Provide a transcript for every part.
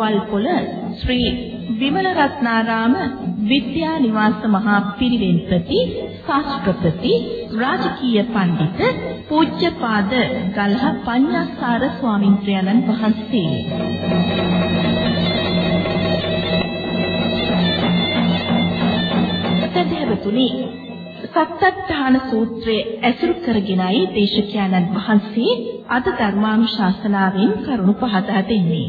රාගම වල්පොල ශ්‍රී විමල රත්නාරාම විද්‍යා නිවාස මහා පිරිවෙන්පති ශාස්ත්‍රපති රාජකීය පඬිත පූජ්‍යපාද ගලහ පඤ්ඤාසාර ස්වාමින්ත්‍රයන්න් වහන්සේ සදහැවතුනි සත්තට්ඨාන සූත්‍රය ඇසුරු කරගෙනයි දේශකයන්න් වහන්සේ අද ධර්මානුශාසනාවෙන් කරුණු පහදා දෙන්නේ.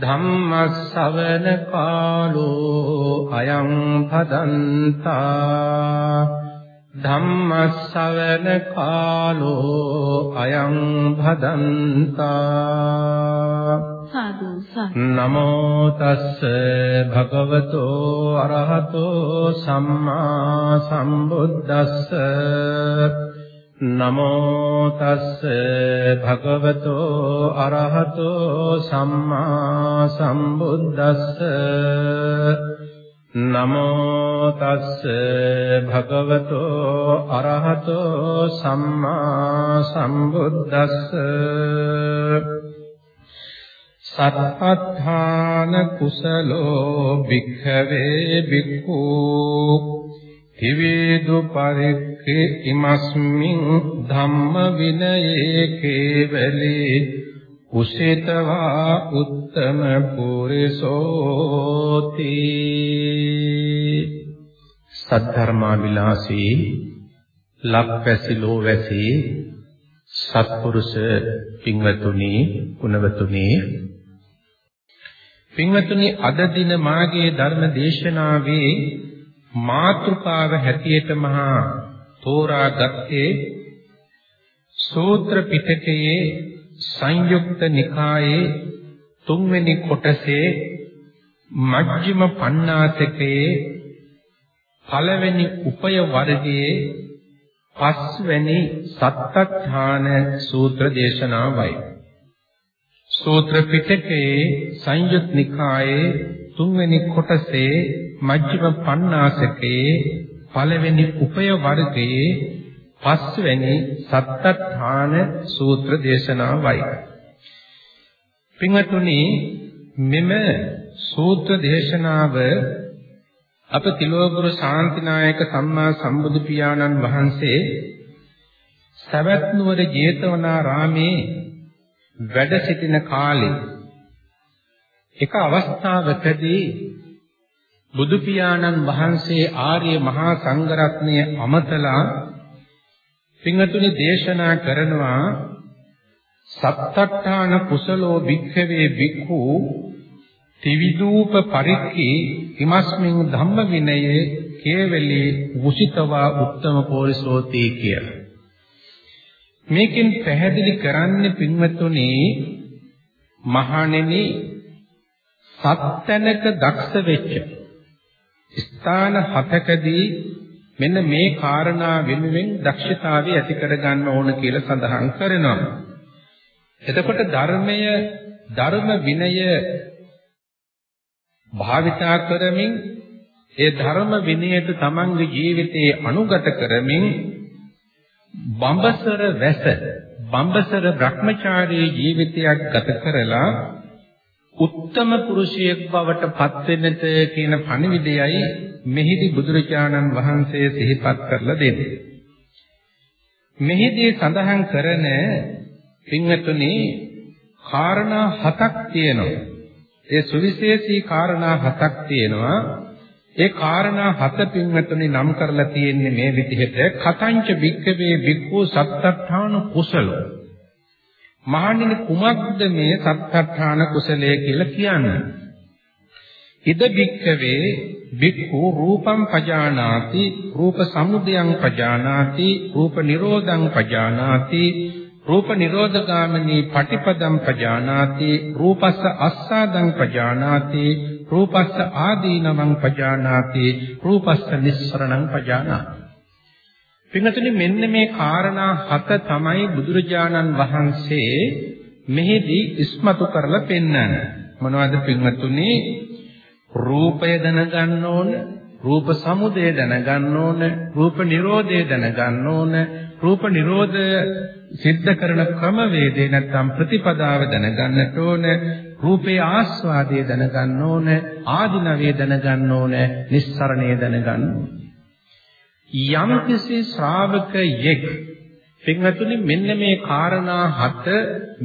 ධම්මස්සවන කාලෝ අයං භදන්තා ධම්මස්සවන කාලෝ අයං භදන්තා සාදු නමෝ තස්ස භගවතෝ අරහතෝ සම්මා සම්බුද්දස්ස නමෝ තස්ස භගවතෝ අරහතෝ සම්මා සම්බුද්දස්ස. නමෝ තස්ස භගවතෝ අරහතෝ සම්මා සම්බුද්දස්ස. සත්පත්ථාන කුසලෝ භික්ඛවේ භික්ඛු. හිවේදු පරික්ඛේ ඉමස්මින් ධම්ම විනයේ කේවලේ කුසිතවා උත්තම පුරිසෝති. සද්ධර්මා විලාසී ලක්වැසි ලෝවැසි සත්පුරුෂ පින්වතුනි ගුණවතුනි. පින්වතුනි අද දින මාගේ ධර්ම දේශනාවේ මාතෘකාව හැටියට මහා තෝරාගත්තේ සූත්‍ර පිටකයේ සංයුක්ත නිකායේ තුන්වෙනි කොටසේ මජ්ක්‍ධිම පඤ්ඤාතකයේ පළවෙනි උපය වර්ගයේ පස්වෙනි සත්තඨාන සූත්‍ර දේශනාවයි. සූත්‍ර පිටකයේ සංයුත් නිකායේ තුන්වෙනි කොටසේ මජ්ක්‍ධිම පඤ්ඤාසකයේ පළවෙනි උපය වර්ගයේ පස්වෙනි සත්තඨාන සූත්‍ර දේශනාවයි. පින්වතුනි මෙම සූත්‍ර දේශනාව අප තිලෝගුරු ශාන්තිනායක සම්මා සම්බුදු පියාණන් වහන්සේ සවැත් නුවර ජේතවනාරාමේ වැඩ සිටින කාලේ එක අවස්ථාවකදී බුදු පියාණන් වහන්සේ ආර්ය මහා සංඝරත්නය අමතලා පින්වතුනි දේශනා කරනවා සත්තට්ඨාන කුසලෝ භික්ඛවේ භික්ඛු ත්‍රිවිධූප පරික්ඛේ ඉමස්මින් ධම්ම විනයේ කේවලී උසිතවා උත්තම පෝරිසෝති කියලා. මේකෙන් පැහැදිලි කරන්නේ පින්වතුනි මහණෙනි සත්තැනක දක්ෂ වෙච්ච ස්ථාන හතකදී මෙන්න මේ කාරණා වෙනුවෙන් දක්ෂතාවය ඇති කරගන්න ඕන කියලා සඳහන් කරනවා. එතකොට ධර්මය ධර්ම විනය භාවිතා කරමින් ඒ ධර්ම විනයට තමන්ගේ ජීවිතයේ අනුගත කරමින් බඹසර වැස බඹසර Brahmachari ජීවිතයක් ගත කරලා උත්තම පුරුෂයෙක් බවට පත් වෙන්නට කියන පණිවිඩයයි මෙහිදී බුදුරජාණන් වහන්සේ සිහිපත් කරලා දෙන්නේ. මෙහිදී සඳහන් කරන පින්වතුනි කාරණා හතක් තියෙනවා. ඒ සුවිශේෂී කාරණා හතක් තියෙනවා. ඒ කාරණා හත පින්වතුනි නම් කරලා තියෙන්නේ මේ විදිහට කතංච භික්ඛවේ භික්ඛු සත්තඨාන කුසල මහණෙනි කුමක්ද මේ සත්‍යඨාන කුසලය කියලා කියන්නේ? ඉද බික්කවේ බික්ඛු රූපං පජානාති රූප සමුදයං පජානාති රූප නිරෝධං පජානාති රූප නිරෝධගාමිනී පටිපදං පජානාති රූපස්ස අස්සාදං පජානාති රූපස්ස ආදීනවං පජානාති රූපස්ස නිස්සරණං පජානාති පින්වතුනි මෙන්න මේ කාරණා හත තමයි බුදුරජාණන් වහන්සේ මෙහිදී ඉස්මතු කරලා පෙන්වන්නේ මොනවද පින්වතුනි? රූපය දැනගන්න ඕන රූප සමුදය දැනගන්න ඕන රූප නිරෝධය දැනගන්න ඕන රූප නිරෝධ සිද්ධ කරන ක්‍රමවේදේ නැත්නම් ප්‍රතිපදාව දැනගන්නට ඕන රූපේ ආස්වාදයේ දැනගන්න ඕන ආධිනවේ දැනගන්න ඕන නිස්සරණය දැනගන්න ඕන. යම් කිසි ශ්‍රාවකයෙක් පින්වතුනි මෙන්න මේ කාරණා හත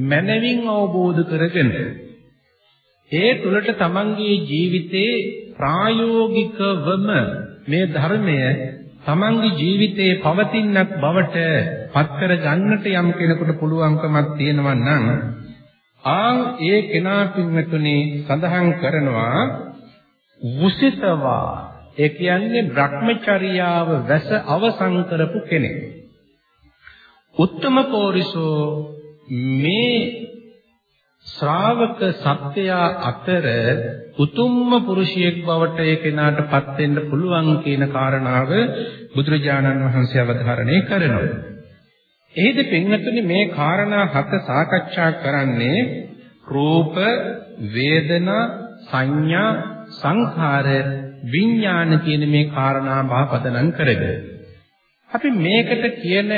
මනවින් අවබෝධ කරගෙන ඒ තුලට තමන්ගේ ජීවිතේ ප්‍රායෝගිකවම මේ ධර්මය තමන්ගේ ජීවිතේ පවතිනක් බවට පත් කර ගන්නට යම් කෙනෙකුට පුළුවන්කමක් තියෙනවා නම් ආන් ඒ කෙනා පින්වතුනි සඳහන් කරනවා වුසිතවා ඒ කියන්නේ භ්‍රමචර්යාව වැස අවසන් කරපු කෙනෙක්. උත්තම පෝරිසෝ මේ ශ්‍රාවක සත්‍යයා අතර උතුම්ම පුරුෂයෙක් බවට ඒ කෙනාටපත් වෙන්න පුළුවන් කියන කාරණාව බුදුරජාණන් වහන්සේ අවධාරණය කරනවා. එහෙද පින්වත්නි මේ කාරණා හත සාකච්ඡා කරන්නේ රූප, වේදනා, සංඥා, සංඛාර, විඥාන කියන මේ කාරණා බාපදනම් කරගෙන අපි මේකට කියන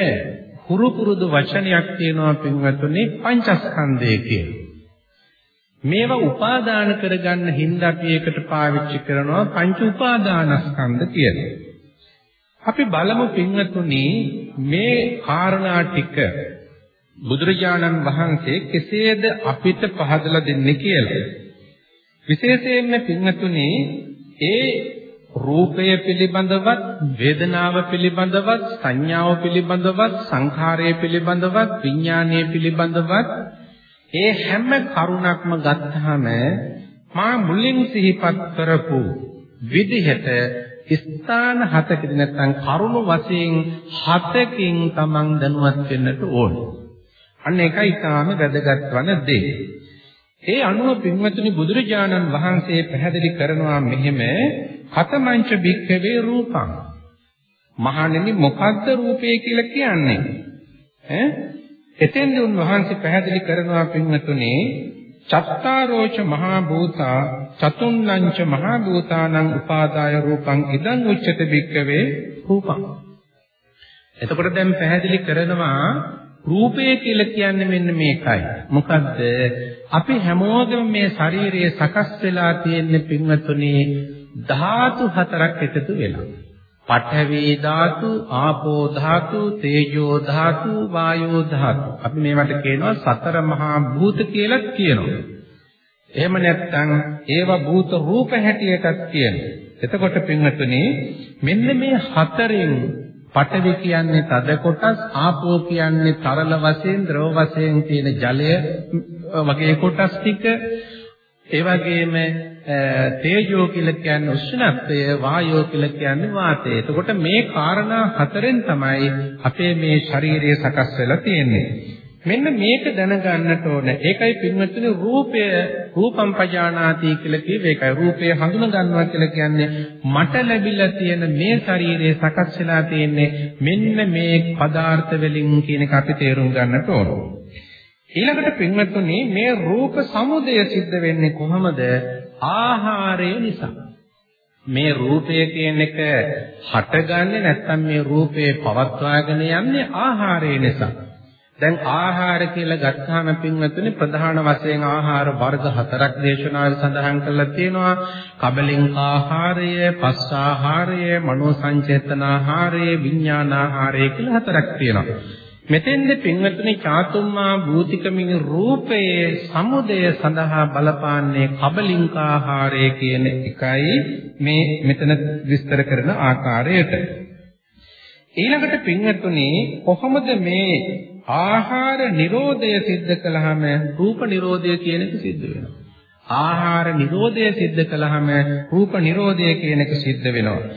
හුරු පුරුදු වචනයක් තියෙනවා පින්වත්නි පංචස්කන්ධය කියලා. මේවා උපාදාන කරගන්න හින්දා අපි ඒකට පාවිච්චි කරනවා පංච උපාදානස්කන්ධ කියලා. අපි බලමු පින්වතුනි මේ කාරණා ටික බුදුරජාණන් වහන්සේ කෙසේද අපිට පහදලා දෙන්නේ කියලා. විශේෂයෙන්ම පින්වතුනි ඒ රූපය පිළිබඳවත් වේදනාව පිළිබඳවත් සංඥාව පිළිබඳවත් සංඛාරය පිළිබඳවත් විඥානය පිළිබඳවත් ඒ හැම කරුණක්ම ගත්තාම මා මුලින් සිහිපත් කරපු විදිහට ස්ථාන හතකදී නැත්නම් කරුණු වශයෙන් හතකින් Taman දැනුවත් වෙන්නට ඕන. අන්න ඒකයි තාම වැදගත් වන දේ. ඒ අනුව පින්වතුනි බුදුරජාණන් වහන්සේ පැහැදිලි කරනවා මෙහෙම කතමංච භික්ඛවේ රූපං. මහණෙනි මොකද්ද රූපය කියලා කියන්නේ? ඈ එතෙන්දී උන්වහන්සේ පැහැදිලි කරනවා පින්වතුනි චත්තාරෝච මහා භූතා චතුන්නංච මහා භූතානං උපාදාය රූපං ඉදං උච්චත භික්කවේ රූපං එතකොට දැන් පැහැදිලි කරනවා රූපය කියලා කියන්නේ මෙන්න මේකයි මොකද්ද අපි හැමෝගෙම මේ ශරීරයේ සකස් වෙලා තියෙන පින්වතුනි ධාතු හතරක් එකතු වෙලා පඨවි ධාතු, ආපෝ ධාතු, තේජෝ ධාතු, වායෝ ධාතු. අපි මේවට කියනවා සතර මහා භූත කියලා කියනවා. එහෙම නැත්නම් ඒව භූත රූප හැටියටත් කියනවා. එතකොට පින්වතුනි මෙන්න මේ හතරෙන් පඨවි කියන්නේ තද කොටස්, ආපෝ කියන්නේ තරල වශයෙන්, ද්‍රව වශයෙන් තියෙන ජලය වගේ කොටස් ටික, ඒ වගේම තේජෝ කියලා කියන්නේ උෂ්ණත්වය, වායෝ කියලා කියන්නේ වාතය. එතකොට මේ කාරණා හතරෙන් තමයි අපේ මේ ශරීරය සකස් වෙලා තියෙන්නේ. මෙන්න මේක දැනගන්නට ඕන. ඒකයි පින්වත්නි රූපය රූපම් පජානාති කියලා කිව්වේ. ඒකයි රූපය හඳුන ගන්නවා කියලා කියන්නේ මට ලැබිලා තියෙන මේ ශරීරය සකස් වෙලා තියෙන්නේ මෙන්න මේ පදාර්ථ වලින් කියන එක අපි තේරුම් ගන්නට ඕන. ඊළඟට පින්වත්නි මේ රූප සමුදය සිද්ධ වෙන්නේ කොහොමද? ආහාරය නිසා. මේ රූපය කියන එක හටගන්නේ නැත්නම් මේ රූපේ පවත්වාගෙන යන්නේ ආහාරය නිසා. දැන් ආහාර කියලා ගත්තාම පින්වතුනි ප්‍රධාන වශයෙන් ආහාර වර්ග හතරක් දේශනාවේ සඳහන් කරලා තියෙනවා. කබලින් ආහාරය, පස් ආහාරය, මනෝ සංචේතන ආහාරය, විඥාන ආහාරය කියලා හතරක් තියෙනවා. මෙතෙන්ද පින්වත්නි චාතුම්මා භූතිකමින් රූපයේ සමුදය සඳහා බලපාන්නේ කබලින්කාහාරය කියන එකයි මේ මෙතන විස්තර කරන ආකාරයට ඊළඟට පින්වත්නි කොහොමද මේ ආහාර නිරෝධය සිද්ධ කළාම රූප නිරෝධය කියන එක සිද්ධ වෙනවා. ආහාර නිරෝධය සිද්ධ කළාම රූප නිරෝධය කියන එක සිද්ධ වෙනවා.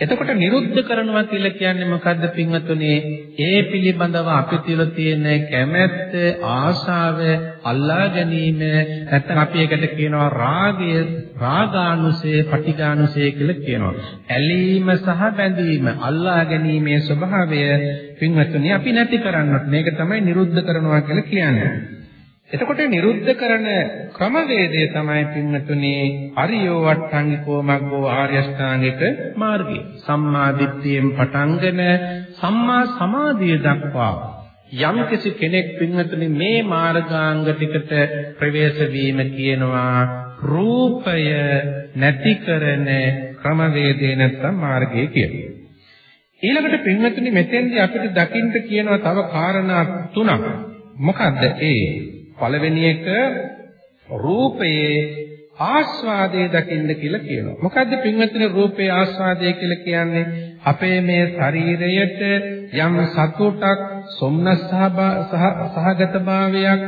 එතකොට නිරුද්ධ කරනවා කියලා කියන්නේ මොකද්ද පින්වතුනි? ඒ පිළිබඳව අපි තුළ තියෙන කැමැත්ත, ආශාව, අල්ලා ගැනීම නැත්නම් අපි ඒකට කියනවා රාගය, රාගානුසය, පටිඝානුසය කියලා කියනවා. ඇලීම සහ බැඳීම, අල්ලා ගැනීමේ ස්වභාවය පින්වතුනි අපි නැති කරන්නත් මේක තමයි නිරුද්ධ කරනවා කියලා කියන්නේ. එතකොට නිරුද්ධ කරන ක්‍රමවේදය තමයි පින්නතුනි අරියෝ වට්ටංගිකෝ මග්ගෝ ආර්ය අෂ්ටාංගික මාර්ගය. සම්මා දිට්ඨියෙන් පටන්ගෙන සම්මා සමාධිය දක්වා යම් කෙනෙක් පින්නතුනි මේ මාර්ගාංග ටිකට ප්‍රවේශ වීම කියනවා රූපය නැති කරන ක්‍රමවේදය නැත්නම් මාර්ගය කියලා. ඊළඟට පින්නතුනි මෙතෙන්දී අපිට දකින්න කියනවා තව කාරණා තුනක්. මොකද්ද ඒ? පළවෙනි එක රූපයේ ආස්වාදයේ දකින්න කියලා කියනවා. මොකද්ද පින්වත්නි රූපයේ ආස්වාදය කියලා කියන්නේ? අපේ මේ ශරීරයට යම් සතුටක්, සොම්නස් සහගත භාවයක්,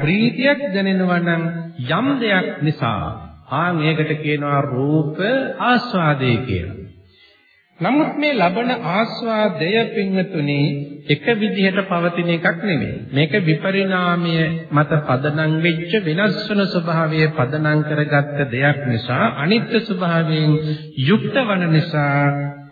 ප්‍රීතියක් දැනෙනවා නම් යම් දෙයක් නිසා ආ මේකට කියනවා රූප ආස්වාදය කියලා. නමුත් මේ ලබන ආස්වාදය පින්වතුනි එක විදිහට පවතින එකක් නෙමෙයි. මේක විපරිණාමය මත පදනම් වෙච්ච වෙනස් වෙන ස්වභාවයේ පදනම් කරගත්ත දෙයක් නිසා අනිත්‍ය ස්වභාවයෙන් යුක්ත වන නිසා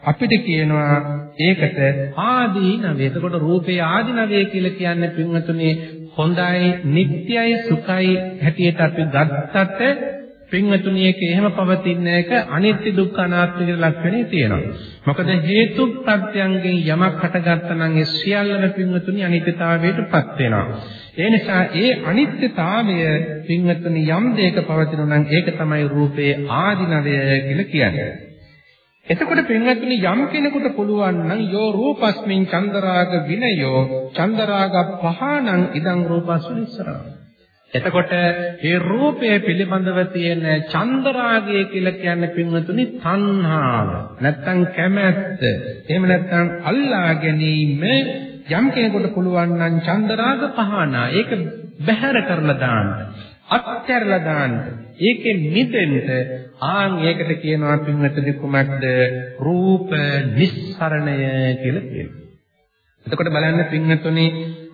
අපිට කියනවා ඒකට ආදීනවේ. එතකොට රූපේ ආදීනවේ කියලා කියන්නේ පින්වතුනි හොඳයි, නිට්ටයයි, සුඛයි හැටියට අපි ගත්තට පින්වතුනි එක එහෙම පවතින එක අනිත්‍ය දුක්ඛ අනාත්ම කියන ලක්ෂණේ තියෙනවා. මොකද හේතු ප්‍රත්‍යයෙන් යමක් හටගත්තා නම් ඒ සියල්ලම පින්වතුනි අනිත්‍යතාවයටපත් වෙනවා. ඒ නිසා ඒ අනිත්‍යතාවය පින්වතුනි යම් දෙයක පවතිනවා නම් ඒක තමයි රූපේ ආධිනවය කියලා කියන්නේ. එතකොට පින්වත්නි යම් කෙනෙකුට පුළුවන් නම් යෝ රූපස්මින් චන්දරාග විනයෝ චන්දරාග පහණං ඉදං රූපස්මින් ඉස්සරහ එතකොට මේ රූපය පිළිබඳව තියෙන චන්දරාගය කියලා කියන්නේ පින්වතුනි තණ්හාව. නැත්තම් කැමැත්ත. එහෙම නැත්තම් අල්ලා ගැනීම යම් කෙනෙකුට පුළුවන් නම් චන්දරාග පහනා. ඒක බැහැර කරලා දාන්න. අත්හැරලා දාන්න. ඒකෙන් මිදෙන්න ආන් ඒකට කියනවා පින්වතුනි කුමක්ද? රූප නිස්සරණය කියලා කියනවා. එතකොට බලන්න පින්වතුනි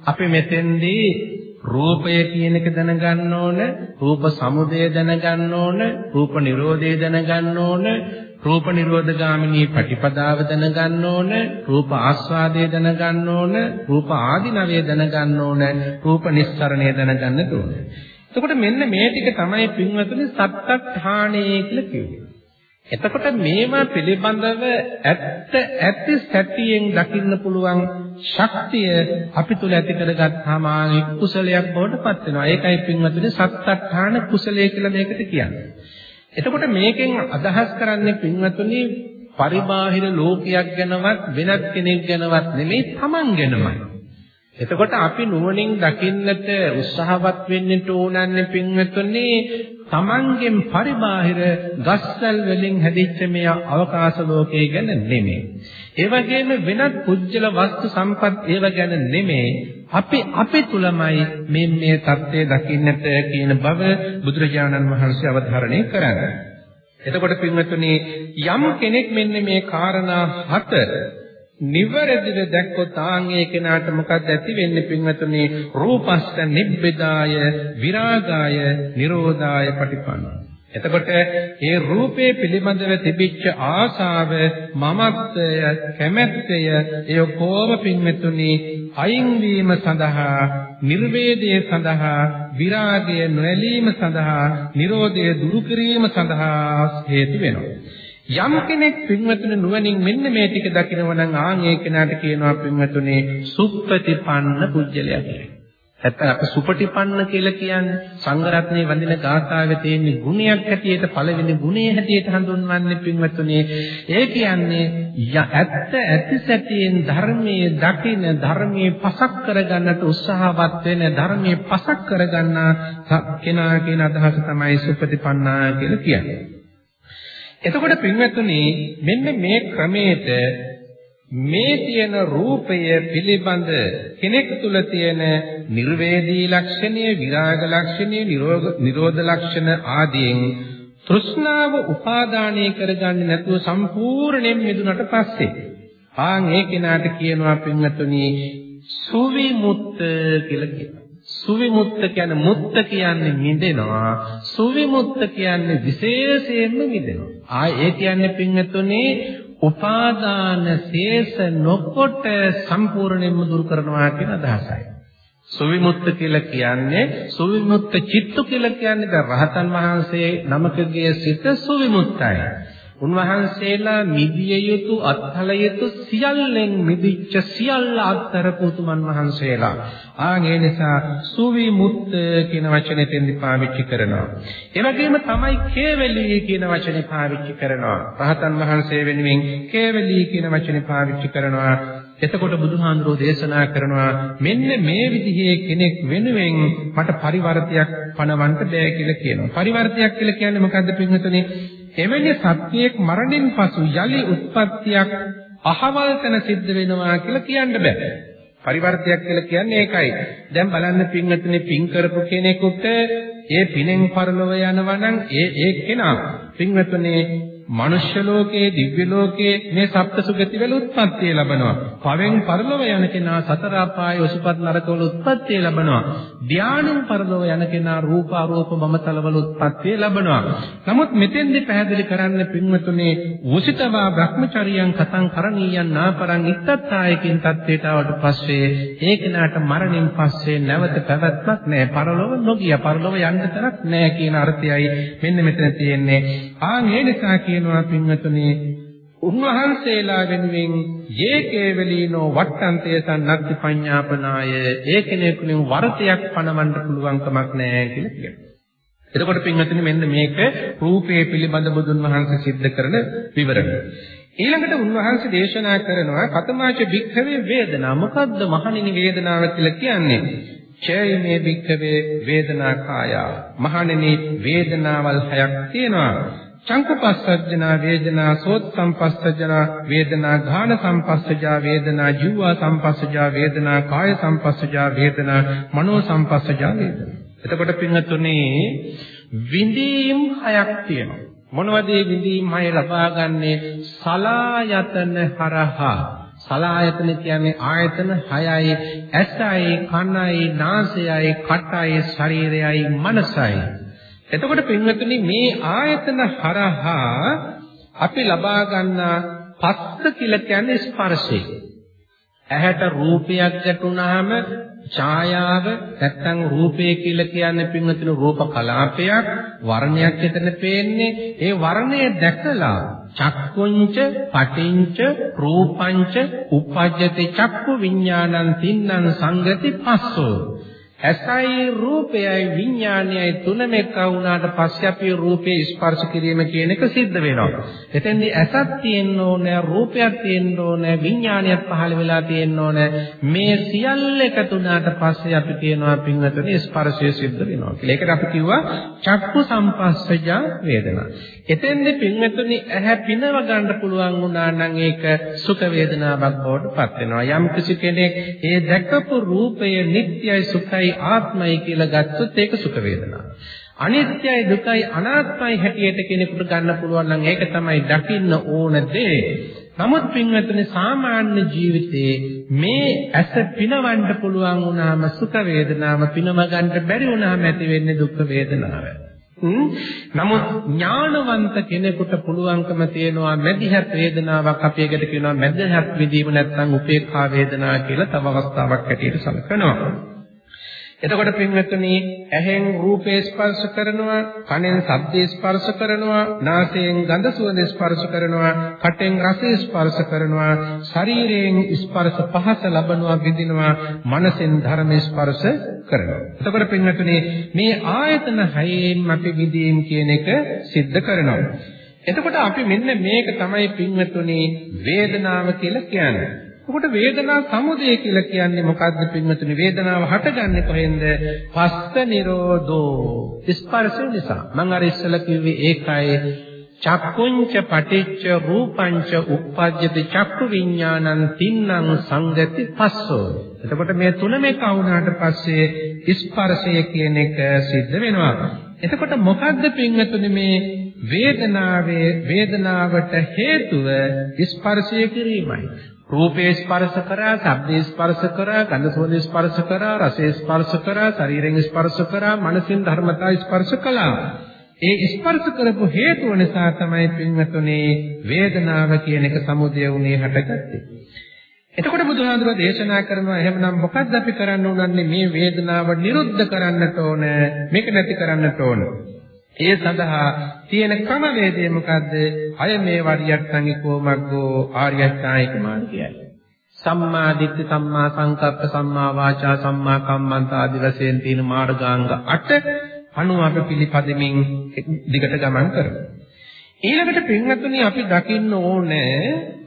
අපි මෙතෙන්දී රූපය කියන එක දැනගන්න ඕන, රූප සමුදය දැනගන්න ඕන, රූප නිරෝධය දැනගන්න ඕන, රූප නිරෝධගාමිනී පටිපදාව දැනගන්න ඕන, රූප ආස්වාදය දැනගන්න ඕන, රූප ආදිනවය දැනගන්න ඕන, රූප නිස්සරණය දැනගන්න ඕන. එතකොට මෙන්න මේ ටික තමයි පින්වතුනි සත්තඨාණේ කියලා කියන්නේ. එතකොට මේවා පිළිබඳව ඇත්ත ඇති සැටියෙන් දකින්න පුළුවන් ශක්තිය අපි තුල ඇති කරගත්තාම ආයේ කුසලයක් බවට පත් වෙනවා. ඒකයි පින්වතුනි සත්තඨාන කුසලය කියලා මේකට කියන්නේ. එතකොට මේකෙන් අදහස් කරන්නේ පින්වතුනි පරිබාහිර ලෝකයක් ගැනවත් වෙනත් කෙනෙක් ගැනවත් නෙමෙයි Taman ගැනමයි. එතකොට අපි නුවණින් දකින්නට උත්සාහවත් වෙන්න ඕනන්නේ පින්වතුනි තමන්ගෙන් පරිබාහිර ගස්වැල් වලින් හැදිච්ච මේ අවකාශ ලෝකය ගැන නෙමෙයි. ඒ වගේම වෙනත් කුජල වස්තු සම්පත් ඒව ගැන නෙමෙයි. අපි අපි තුලමයි මේ මේ தත්ත්වය දකින්නට කියන බව බුදුරජාණන් වහන්සේ අවධාරණය කරන්නේ. එතකොට පින්වතුනි යම් කෙනෙක් මෙන්න මේ කාරණා හත නිවැරදිව දැක්කොත් ආන්ගේ කෙනාට මොකක්ද ඇති වෙන්නේ පින්වතුනි? රූපස්ස නිබ්බිදාය විරාගාය නිරෝධාය පටිපන්න. එතකොට මේ රූපේ පිළිබඳව තිබිච්ච ආශාව මමත්වය කැමැත්තය ඒ කොම පින්වතුනි? අයින් වීම සඳහා නිර්වේදය සඳහා විරාගය නොඇලීම සඳහා නිරෝධය දුරු කිරීම සඳහා හේතු වෙනවා. යම් කෙනෙක් පින්වතුනි නුවණින් මෙන්න මේ ටික දකිනවා නම් ආන් ඒ කෙනාට කියනවා පින්වතුනි සුප්පතිපන්න පුජ්‍යලයා කියලා. නැත්නම් අපි සුපටිපන්න කියලා කියන්නේ සංඝරත්නයේ වඳින ගාථාවේ තියෙන ගුණයක් හැටියට පළවෙනි ගුණයේ හැටියට හඳුන්වන්නේ පින්වතුනි. ඒ කියන්නේ ඇත්ත ඇති සැටියෙන් ධර්මයේ දකින ධර්මයේ පසක් කරගන්නට උත්සාහවත් වෙන ධර්මයේ පසක් කරගන්න කෙනා කියන අදහස තමයි සුපටිපන්නා කියලා කියන්නේ. එතකොට පින්වත්නි මෙන්න මේ ක්‍රමයට මේ තියෙන රූපය පිළිබඳ කෙනෙක් තුල තියෙන නිර්වේදී ලක්ෂණය, විරාග ලක්ෂණය, නිරෝධ ලක්ෂණ ආදීන් තෘෂ්ණාව උපාදානය කරගන්නේ නැතුව සම්පූර්ණයෙන් මිදුනට පස්සේ ආන් ඒ කෙනාට කියනවා පින්වතුනි සුවිමුත්ත කියලා කියනවා. සුවිමුත්ත කියන්නේ මුත්ත කියන්නේ මිදෙනවා. සුවිමුත්ත කියන්නේ විශේෂයෙන්ම මිදෙනවා. ආ ඒ කියන්නේ පින්වතුනි උපාදාන ශේෂ නොකොට සම්පූර්ණයෙන්ම දුරු කරනවා කියන අදහසයි. සුවිමුත්ත කියලා කියන්නේ සුවිමුත්ත චිත්ත කියලා කියන්නේ දැන් රහතන් වහන්සේ නමකගේ සිත සුවිමුත්තයි. උන්වහන්සේලා මිදිය යුතු අත්හල යුතු සියල්ලෙන් මිදිච්ච සියල්ල අත්තරපු උතුමන් වහන්සේලා. ආන් ඒ නිසා සුවිමුත්ත කියන වචනේ තෙන්දි පාවිච්චි කරනවා. ඒ වගේම තමයි කේවලී කියන වචනේ පාවිච්චි කරනවා. රහතන් වහන්සේ වෙනුවෙන් කේවලී කියන වචනේ පාවිච්චි කරනවා. එතකොට බුදුහාඳුරෝ දේශනා කරනවා මෙන්න මේ විදිහේ කෙනෙක් වෙනුවෙන් මට පරිවර්තයක් පණවන්න බෑ කියලා කියනවා. පරිවර්තයක් කියලා කියන්නේ මොකද්ද පින්වතුනි? එවැනි සත්‍යයක් මරණින් පසු යලි උත්පත්තියක් අහවල් තැන සිද්ධ වෙනවා කියලා කියන්න බෑ. පරිවර්තයක් කියලා කියන්නේ ඒකයි. දැන් බලන්න පින්වතුනි පින් කරපු කෙනෙකුට ඒ පිනෙන් පරලොව යනවා නම් ඒ ඒ කෙනා පින්වතුනි මනුෂ්‍ය ලෝකයේ දිව්‍ය ලෝකයේ මේ සප්ත සුගති වල උත්පත්තිය ලබනවා. පවෙන් පරලොව යන කෙනා සතර අපායේ ඔසුපත් නරකවල උත්පත්තිය ලබනවා. ධානයෙන් පරලොව යන කෙනා රූප අරූප මමතල වල උත්පත්තිය ලබනවා. නමුත් මෙතෙන්දි පැහැදිලි කරන්න පින්වතුනේ උසිතවා භ්‍රමචරියන් කතං කරණීයන් නාපරං ඉත්තත්තායකින් තත්ත්වයට ආවට පස්සේ ඒ කෙනාට මරණින් පස්සේ නැවත පැවැත්මක් නැහැ. පරලොව නොගිය පරලොව යන්න තරක් නැහැ කියන අර්ථයයි මෙන්න මෙතන තියෙන්නේ. ආන් ඒ නිසා කියනවා පින්වතුනි උන්වහන්සේලා වෙනුවෙන් යේකේ වලීනෝ වට්ටන්තේ සන්නක්ති පඤ්ඤාපනාය ඒ කෙනෙකුගෙන් වරතයක් පණවන්න පුළුවන් කමක් නැහැ කියලා කියනවා. එතකොට පින්වතුනි මෙන්න මේක රූපේ පිළිබඳ බුදුන් වහන්සේ සිද්ධ කරන විවරණ. ඊළඟට උන්වහන්සේ දේශනා කරනවා කතමාච භික්ඛවේ වේදනා මොකද්ද මහණෙනි වේදනාව කියලා කියන්නේ? චෛමේ භික්ඛවේ වේදනා කායා මහණෙනි වේදනාවල් හයක් තියෙනවා. චංකපස්සජ්ජනා වේදනා සෝත් සම්පස්සජනා වේදනා ඝාන සම්පස්සජා වේදනා ජීවා සම්පස්සජා වේදනා කාය සම්පස්සජා වේදනා මනෝ සම්පස්සජා වේදනා. එතකොට පින්තුනේ විඳීම් හයක් තියෙනවා. මොනවද මේ විඳීම් හය ලබාගන්නේ සලායතන හරහා. සලායතන කියන්නේ ආයතන හයයි ඇසයි කනයි නාසයයි කටයි ශරීරයයි මනසයි. එතකොට පින්වතුනි මේ ආයතන හරහා අපි ලබා ගන්නා පස්ස කියලා කියන්නේ ස්පර්ශය. ඇහැට රූපයක් ගැටුණාම ඡායාව නැත්තම් රූපය කියලා කියන්නේ පින්වතුනි රූප කලාපයක් වර්ණයක් එතන පේන්නේ ඒ වර්ණය දැකලා චක්කුංච පටිංච රූපංච උපජ්ජති චක්කු විඥානං තින්නං සංගති පස්සෝ ඇසයි රූපයයි විඥානයයි තුනම එක වුණාට පස්සේ අපි රූපේ ස්පර්ශ කිරීම කියන එක සිද්ධ වෙනවා. එතෙන්දී ඇසක් තියෙන්න ඕනේ, රූපයක් තියෙන්න ඕනේ, විඥානයක් පහළ වෙලා තියෙන්න ඕනේ. මේ සියල්ල එකතු වුණාට පස්සේ අපි කියනවා පින්වතුනි ස්පර්ශය සිද්ධ වෙනවා කියලා. ඒකට අපි කිව්වා චක්කු සම්පස්සජා වේදනා. එතෙන්දී පින්වතුනි ඇහැ පිනව ගන්න පුළුවන් වුණා නම් ඒක සුඛ වේදනාවක් බවට පත් වෙනවා. යම් කිසි කෙනෙක් ඒ දැකපු රූපය නිට්ටයයි සුඛයි අනිත්‍යයි ආත්මයි කියලා ගත්තොත් ඒක සුඛ වේදනා. අනිත්‍යයි දුකයි අනාත්මයි හැටියට කෙනෙකුට ගන්න පුළුවන් නම් ඒක තමයි දකින්න ඕන දේ. නමුත් පින්වත්නි සාමාන්‍ය ජීවිතේ මේ ඇස පිනවන්න පුළුවන් වුණාම සුඛ වේදනාව පිනව ගන්න බැරි වුණාම ඇති වෙන්නේ දුක් වේදනාව. නමුත් ඥානවන්ත කෙනෙකුට පුළුවන්කම තියෙනවා මැදිහත් වේදනාවක් අපි එකට කියනවා මැදිහත් විදීම නැත්නම් උපේක්ඛා වේදනා කියලා තව අවස්ථාවක් හැටියට සලකනවා. එතකොට පින්වත්නි ඇහෙන් රූපේ ස්පර්ශ කරනවා කනෙන් ශබ්දේ ස්පර්ශ කරනවා නාසයෙන් ගඳ සුවඳ ස්පර්ශ කරනවා කටෙන් රසය ස්පර්ශ කරනවා ශරීරයෙන් ස්පර්ශ පහස ලබනවා විඳිනවා මනසෙන් ධර්ම ස්පර්ශ කරනවා එතකොට පින්වත්නි මේ ආයතන හයෙන් අපි විදීම් කියන එක सिद्ध කරනවා එතකොට අපි මෙන්න මේක තමයි පින්වත්නි වේදනාව කියලා කියන්නේ එතකොට වේදනා සමුදය කියලා කියන්නේ මොකද්ද පින්වතුනි? වේදනාව හටගන්නේ කොහෙන්ද? පස්ස නිරෝධෝ. ස්පර්ශ නිසා. මම අර ඉස්සෙල්ලා කිව්වේ ඒකයි චක්කුංච පටිච්ච රූපංච uppajjati චක්කු විඥානං තින්නම් සංගති පස්සෝ. එතකොට මේ තුනම එක වුණාට පස්සේ ස්පර්ශය කියන එක සිද්ධ වෙනවා. එතකොට මොකද්ද පින්වතුනි මේ වේදනාවේ වේදනාවට හේතුව ස්පර්ශය කිරීමයි. රූපේ ස්පර්ශ කරා, ශබ්දේ ස්පර්ශ කරා, ගන්ධ සුවඳ ස්පර්ශ කරා, රසේ ස්පර්ශ කරා, ශරීරයෙන් ස්පර්ශ කරා, මනසින් ධර්මතා ස්පර්ශ කළා. ඒ ස්පර්ශ කරපු හේතුව නිසා තමයි පින්වතුනි වේදනාව කියන එක සමුදය වුණේ හටගත්තේ. එතකොට බුදුහාඳුර දේශනා කරනවා එහෙමනම් මොකද්ද අපි කරන්න උනන්නේ මේ වේදනාව නිරුද්ධ කරන්නට ඕන මේක නැති කරන්නට ඕන. ඒ සඳහා තියෙන ක්‍රම වේදය මොකද්ද? අය මේ වරියත්තන්ගේ කොමග්ගෝ ආර්ය අෂ්ටාංගික මාර්ගයයි. සම්මා දිට්ඨි සම්මා සංකප්ප සම්මා වාචා සම්මා කම්මන්ත ආදි වශයෙන් තියෙන මාර්ගාංග 8 අනුව අපි පිළිපදෙමින් දිගට ගමන් කරමු. ඊළඟට පින්වත්නි අපි දකින්න ඕනේ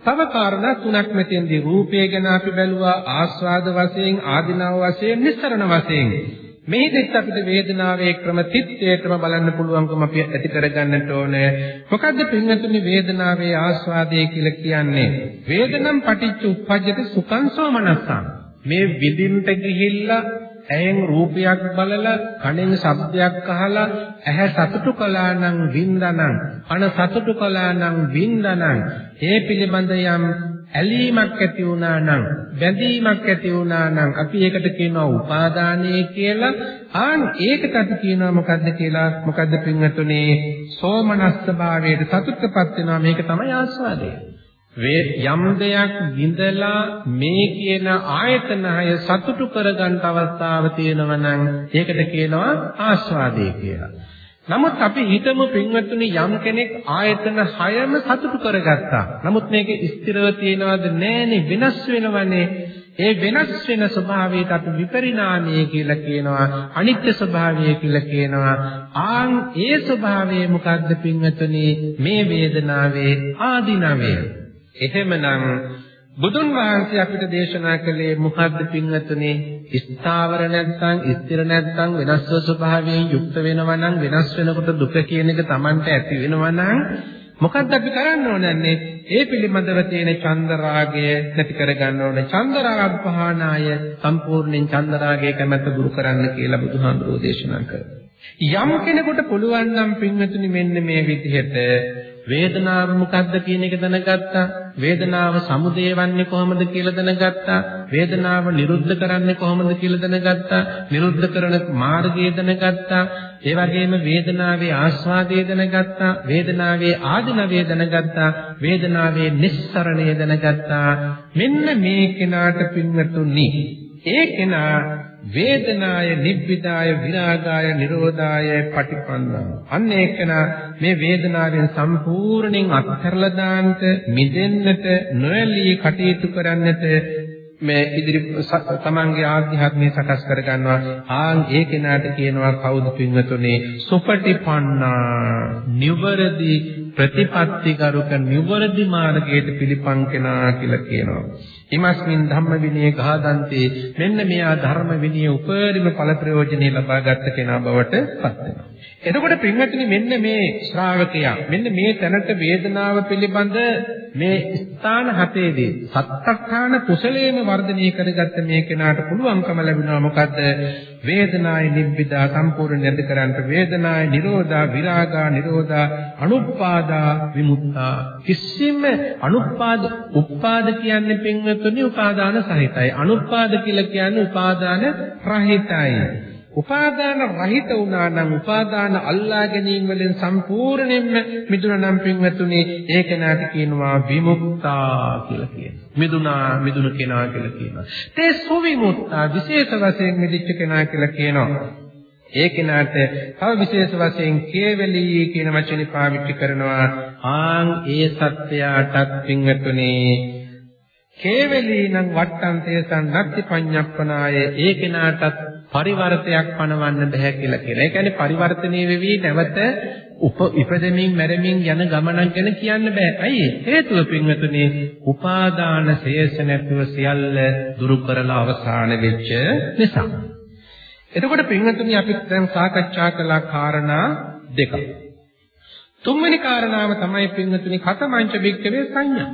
තව කාරණා තුනක් මෙතෙන්දී රූපය ගැන අපි බැලුවා ආස්වාද වශයෙන් ආධිනව වශයෙන් නිස්සරණ වශයෙන් මේකෙත් අපිට වේදනාවේ ක්‍රම තිත්තේටම බලන්න පුළුවන්කම අපි ඇති කරගන්නට ඕනේ. මොකද්ද පින්වතුනි වේදනාවේ ආස්වාදයේ කියලා කියන්නේ? වේදනම් පටිච්ච උප්පජ්ජති සුඛං සෝමනස්සං. මේ විදින්ට ගිහිල්ලා ඇහෙන් රූපයක් බලලා කනෙන් ශබ්දයක් අහලා ඇහැ සතුටු කළා නම් වින්දනං කන සතුටු කළා නම් වින්දනං ඒ පිළිබඳ යම් ඇලීමක් ඇති වුණා නම් බැඳීමක් ඇති වුණා නම් අපි ඒකට කියනවා උපාදානය කියලා. ආන් ඒකට අපි කියනවා මොකද්ද කියලා? මොකද්ද පින්වතුනි? සෝමනස්ස භාවයට සතුටටපත් වෙනවා. මේක තමයි ආස්වාදය. වේ යම් දෙයක් විඳලා මේ කියන ආයතන හය සතුටු කරගන්න අවස්ථාව තියෙනවා නම් ඒකට කියනවා ආස්වාදය කියලා. නමුත් අපි හිතමු පින්වත්නි යම් කෙනෙක් ආයතන 6ම සතුටු කරගත්තා. නමුත් මේක ස්ථිරව තියනවද නැහැනේ වෙනස් වෙනවනේ. ඒ වෙනස් වෙන ස්වභාවයට අපි විපරිණාමය කියලා කියනවා. අනිත්‍ය ස්වභාවය කියලා කියනවා. ආන් ඒ ස්වභාවය මොකද්ද පින්වත්නි මේ වේදනාවේ ආධිනවය. එහෙමනම් බුදුන් වහන්සේ අපිට දේශනා කළේ මොකද්ද පින්වත්නි? ස්ථාවර නැත්නම් ස්ථිර නැත්නම් වෙනස්ව ස්වභාවයෙන් යුක්ත වෙනවා නම් වෙනස් වෙනකොට දුක කියන එක Tamanට ඇති වෙනවා නම් මොකද්ද අපි කරන්න ඕනන්නේ? ඒ පිළිබඳව තියෙන චන්දරාගය නැති කරගන්න ඕනේ. චන්දරාග පහනාය සම්පූර්ණයෙන් චන්දරාගයේ කැමැත්ත දුරු කරන්න කියලා බුදුහාමුදුරෝ දේශනා කරා. යම් කෙනෙකුට පුළුවන් නම් පින්වතුනි මෙන්න මේ විදිහට වේදනාව මොකක්ද කියන එක දැනගත්තා. වේදනාව සමුදය වන්නේ කොහොමද කියලා දැනගත්තා. වේදනාව නිරුද්ධ කරන්නේ කොහොමද කියලා දැනගත්තා. නිරුද්ධ කරන මාර්ගය දැනගත්තා. ඒ වගේම වේදනාවේ ආස්වාදය දැනගත්තා. වේදනාවේ ආධිනවය දැනගත්තා. වේදනාවේ නිස්සරණය දැනගත්තා. මෙන්න මේ කෙනාට පින්වතුනි ඒ කෙනා වේදනාය නිබ්බිදාය විරාගාය නිරෝධාය පටිපන්නා. අන්න ඒකන මේ වේදනාවෙන් සම්පූර්ණයෙන් අත්හැරලා දාන්නට මිදෙන්නට නොඇලී කටයුතු කරන්නට මේ ඉදිරි තමන්ගේ ආධ්‍යාත්මය සකස් කර ගන්නවා ආන් ඒ කෙනාට කියනවා කවුද පින්වතුනි? සුපටිපන්නා නිවරදි ප්‍රතිපත්තිකරුක නිවරදි මාර්ගයට පිළිපන් කෙනා කියලා කියනවා. ඉමස්මින් ධම්ම විනය ගහදන්තේ මෙන්න මෙයා ධර්ම විනය උපරිම ඵල ප්‍රයෝජනෙ ලබා ගන්න කෙනා බවට පත් වෙනවා. එතකොට පින්වත්නි මෙන්න මේ ශ්‍රාවකයා මෙන්න මේ තැනට වේදනාව පිළිබඳ මේ ස්ථාන හතේදී සත්තඨාන කුසලයේම වර්ධනය කරගත්ත මේ කෙනාට පුළුවන්කම ලැබෙනවා. මොකද්ද? වේදනාය නිබ්බිදා සම්පූර්ණ නැද කරන්ට වේදනාය නිරෝධා විරාගා නිරෝධා අනුප්පාදා විමුක්තා. කිසිම අනුප්පාද උප්පාද කියන්නේ පින්වත්නි උපාදාන සහිතයි. අනුප්පාද කියලා කියන්නේ උපාදාන රහිතයි. උපාදාන රහිත වුණා නම් උපාදාන අල්ලා ගැනීම වලින් සම්පූර්ණයෙන්ම මිදුණා නම් පින්වතුනි ඒ කෙනාට කියනවා විමුක්තා කියලා කියනවා. මිදුණා මිදුණු කෙනා කියලා කියනවා. තේ සුවිමුක්තා විශේෂ වශයෙන් මිදිච්ච කෙනා කියලා කියනවා. ඒ කෙනාට තව විශේෂ වශයෙන් කේවලී කියන වචනේ පාවිච්චි කරනවා. ආන් ඒ සත්‍යයටත් පින්වතුනි කේවලී නම් වට්ටම් තේසන් නත්ති පඤ්ඤප්පනාය ඒ කෙනාටත් පරිවර්තයක් පනවන්න බෑ කියලා කියලා. ඒ කියන්නේ පරිවර්තනීය වෙවි නැවත උප ඉපදෙමින් මැරෙමින් යන ගමනක් ගැන කියන්න බෑ. ඇයි? හේතුව පින්වතුනි, උපාදාන ශේෂ නැතුව සියල්ල දුරු කරලා අවසාන වෙච්ච නිසා. එතකොට පින්වතුනි අපි දැන් සාකච්ඡා කළා කාරණා දෙකක්. තුන්වෙනි කාරණාව තමයි පින්වතුනි කතමංච බික්කවේ සංඥා.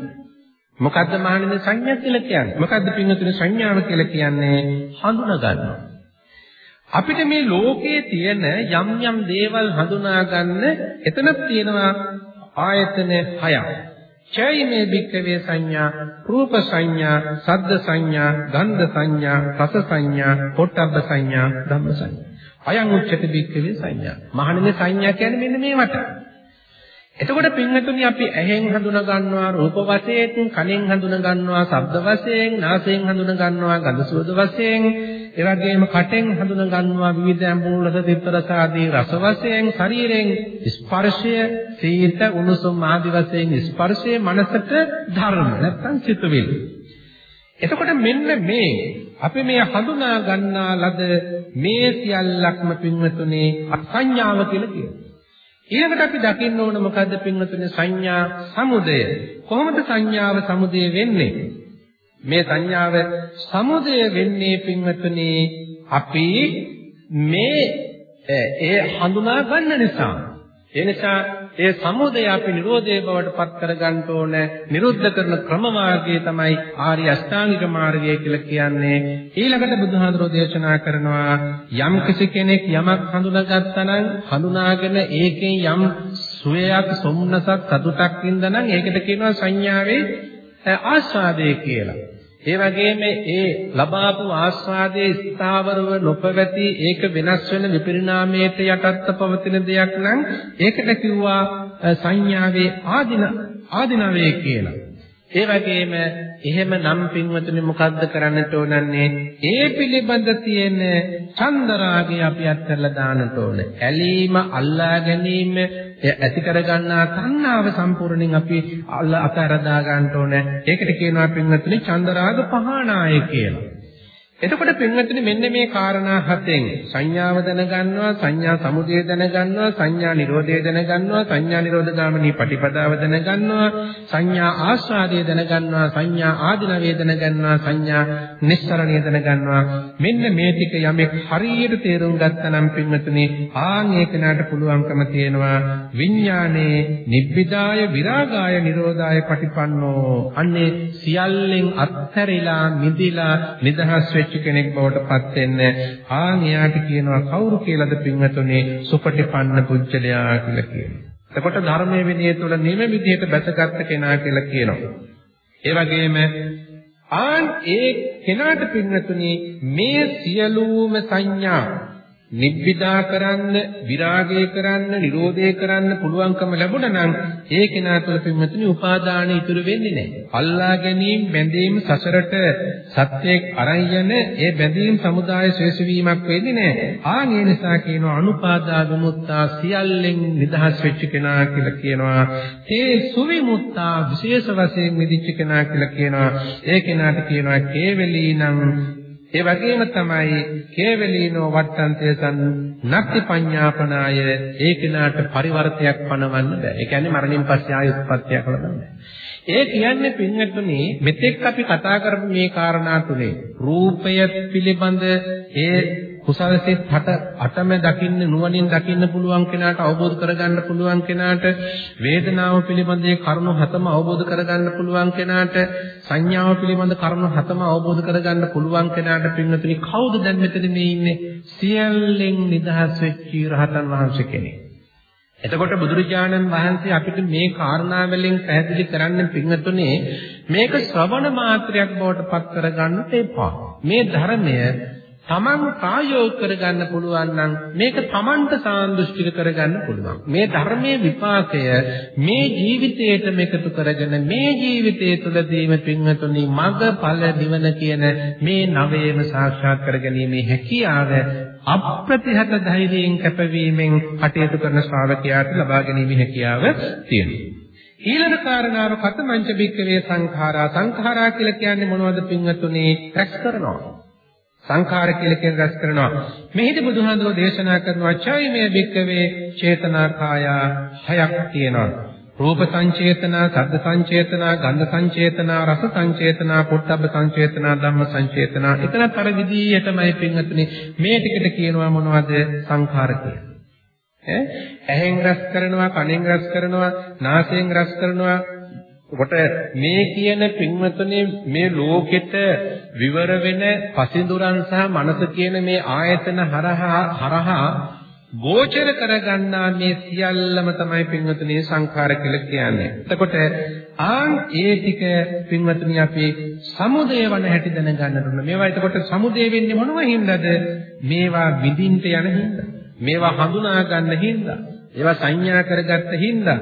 මොකද්ද මහණෙනි සංඥා කියලා කියන්නේ? මොකද්ද පින්වතුනි සංඥාව කියලා කියන්නේ? හඳුනා ගන්නවා. අපිට මේ ලෝකයේ තියෙන යම් යම් දේවල් හඳුනා ගන්න එතනක් තියෙනවා ආයතන හයක්. චෛමේ භික්ඛවේ සංඥා, රූප සංඥා, සද්ද සංඥා, ගන්ධ සංඥා, රස සංඥා, පොට්ටබ්බ සංඥා, ධම්ම සංඥා. අයං උච්චති භික්ඛවේ සංඥා. මහණෙනි සංඥා කියන්නේ මෙන්න මේවට. එතකොට පින්වතුනි අපි ඇහෙන් හඳුනා ගන්නවා රූප වශයෙන්, කනෙන් හඳුනා ගන්නවා ශබ්ද වශයෙන්, නාසයෙන් හඳුනා ගන්නවා ගඳ සුවඳ වශයෙන්, ඒ වගේම කටෙන් හඳුනා ගන්නවා විවිධ අඹුල් රස, තිත්ත රස ආදී රස වශයෙන්, ශරීරයෙන් ස්පර්ශය, සීත, උණුසුම් ආදී වශයෙන් ස්පර්ශය මනසට ධර්ම නැත්නම් සිතුවිලි. එතකොට මෙන්න මේ අපි මේ හඳුනා ගන්නා ලද මේ සියල්ලක්ම පින්වතුනේ අසංඥාව කියලා කියනවා. ඊළඟට අපි දකින්න ඕන මොකද්ද පින්වතුනි සංඥා සමුදය. කොහොමද සංඥාව සමුදය වෙන්නේ? මේ සංඥාව සමුදය වෙන්නේ පින්වතුනි අපි මේ ඒ හඳුනා ගන්න නිසා. ඒ නිසා ඒ සමුදය අපි Nirodhe බවට පත් කරගන්න ඕන නිරුද්ධ කරන ක්‍රමමාර්ගය තමයි ආර්ය අෂ්ටාංගික මාර්ගය කියලා කියන්නේ ඊළඟට බුදුහාඳුරෝ දේශනා කරනවා යම් කිසි කෙනෙක් යමක් හඳුනාගත්තා නම් හඳුනාගෙන ඒකෙන් යම් සුවයක් සොම්නසක් සතුටක් වින්දනම් ඒකට කියනවා සංඥාවේ ආස්වාදය කියලා ඒ වගේම ඒ ලබාපු ආස්වාදයේ ස්ථාවරව නොපවති ඒක වෙනස් වෙන විපරිණාමයට යටත්ව පවතින දෙයක් නම් ඒකට කිව්වා සංඥාවේ ආදින ආදිනවේ කියලා. ඒ වගේම එහෙම නම් පින්වතුනි මොකද්ද කරන්නට ඕනන්නේ? ඒ පිළිබඳ තියෙන චන්දරාගය අපි අත්හැරලා දාන්නට ඕන. ඇලීම, අල්ලා ගැනීම, ඇති කරගන්නා තණ්හාව සම්පූර්ණයෙන් අපි අත්හැර දා ගන්නට ඕන. ඒකට කියනවා පින්වතුනි චන්දරාග පහනාය කියලා. එතකොට පින්වත්නි මෙන්න මේ කාරණා හතෙන් සංඥාව දැනගන්නවා සංඥා සමුදය දැනගන්නවා සංඥා නිරෝධය දැනගන්නවා සංඥා නිරෝධ ගාමිනී පටිපදාව දැනගන්නවා සංඥා ආස්වාදය දැනගන්නවා සංඥා ආධිනවය දැනගන්නවා සංඥා නිස්සරණය දැනගන්නවා. මෙන්න මේ ටික යමෙක් හරියට තේරුම් ගත්තා නම් පින්වත්නි ආන් ඒකනට පුළුවන්කම තියෙනවා විඥානේ නිබ්බිදාය විරාගාය නිරෝධාය පටිපන්නෝ. අන්නේ සියල්ලෙන් අත්හැරිලා මිදිලා නිදහස් වෙච්ච වෙච්ච කෙනෙක් බවට පත් වෙන්න ආන් එයාට කියනවා කවුරු කියලාද පින්වතුනි සුපටිපන්න පුජ්‍යලයා කියලා කියනවා. එතකොට ධර්මයේ විනය තුළ නිම විදිහට බැසගත් කෙනා කියලා කියනවා. ඒ වගේම ආන් ඒ කෙනාට පින්වතුනි මේ සියලුම සංඥා නිබ්බිදා කරන්න, විරාගය කරන්න, නිරෝධය කරන්න පුළුවන්කම ලැබුණා නම් ඒ කෙනා තුළ පින්වතුනි උපාදාන ඉතුරු වෙන්නේ නැහැ. අල්ලා ගැනීම, බැඳීම් සසරට සත්‍යයක් අරන් යන ඒ බැඳීම් සමුදාය ශේෂ වීමක් වෙන්නේ නැහැ. ආන් ඒ නිසා කියනවා අනුපාදා විමුක්තා සියල්ලෙන් නිදහස් වෙච්ච කෙනා කියලා කියනවා. ඒ සුවිමුක්තා විශේෂ වශයෙන් මිදිච්ච කෙනා කියලා කියනවා. ඒ කෙනාට කියනවා කේවලීනම් ඒ වගේම තමයි කේවලීනෝ වට්ටන්තේසන් නක්ති පඤ්ඤාපනාය ඒ කෙනාට පරිවර්තයක් පනවන්න බෑ. ඒ කියන්නේ මරණින් පස්සේ ආය උත්පත්තියක් ලබන්න බෑ. ඒ කියන්නේ පින්වත්නි මෙතෙක් අපි කතා කරපු මේ කාරණා තුනේ රූපය පිළිබඳ ඒ කුසල සිත් හට අටම දකින්න නුවණින් දකින්න පුළුවන් කෙනාට අවබෝධ කරගන්න පුළුවන් කෙනාට වේදනාව පිළිබඳේ කරුණු හතම අවබෝධ කරගන්න පුළුවන් කෙනාට සංඥාව පිළිබඳ කරුණු හතම අවබෝධ කරගන්න පුළුවන් කෙනාට පින්නතුනි කවුද දැන් මෙතන මේ ඉන්නේ? සියල්ලෙන් නිදහස් වෙච්ච රහතන් වහන්සේ කෙනෙක්. එතකොට බුදුරජාණන් වහන්සේ අපිට මේ කාරණා වලින් පැහැදිලි කරන්න පින්නතුනේ මේක ශ්‍රවණ මාත්‍රයක් බවට පත් කරගන්නට එපා. මේ ධර්මය තමන් ප්‍රායෝගික කරගන්න පුළුවන් නම් මේක තමන්ට සාන්දෘෂ්ටික කරගන්න පුළුවන්. මේ ධර්මයේ විපාකය මේ ජීවිතයටම එකතු කරගෙන මේ ජීවිතය තුළදීම පින්වතුනි මගඵල නිවන කියන මේ නවයේම සාක්ෂාත් කරගැනීමේ හැකියාව අප්‍රතිහත ධෛර්යයෙන් කැපවීමෙන් කටයුතු කරන ශ්‍රාවකයාට ලබා ගැනීමේ හැකියාව තියෙනවා. ඊළඟ කාරණාව කතමංච බික්කවේ සංඛාරා සංඛාරා කියලා කියන්නේ මොනවද පින්වතුනි? රැස් කරනවා. සංඛාර කියලා කියන රැස් කරනවා. මෙහිදී බුදුහාඳුරෝ දේශනා කරනවා චෛමේ භික්කවේ චේතනාකාය හයක් තියෙනවා. රූප සංචේතනා, ශබ්ද සංචේතනා, ගන්ධ සංචේතනා, රස සංචේතනා, පොට්ටබ්බ සංචේතනා, ධම්ම සංචේතනා. එතනත් අර විදියටමයි පින්වතුනි මේ ටිකට කියනවා මොනවද සංඛාර කියලා. ඇහෙන් රස කරනවා, කනෙන් රස කරනවා, නාසයෙන් රස කරනවා. කොට මේ කියන පින්වතුනි මේ ලෝකෙට විවර වෙන පසින්දුරන් සහ මනස කියන මේ ආයතන හරහා හරහා ගෝචර කරගන්නා මේ සියල්ලම තමයි පින්වතුනි සංඛාර කියලා කියන්නේ. එතකොට ආන් ඒ ටික පින්වතුනි අපි සමුදය වන හැටි දැනගන්න ඕන. මේවා එතකොට සමුදය වෙන්නේ මොනව හින්දාද? මේවා විඳින්න යන හින්දා. මේවා හඳුනා ගන්න හින්දා. ඒවා සංඥා කරගත්ත හින්දා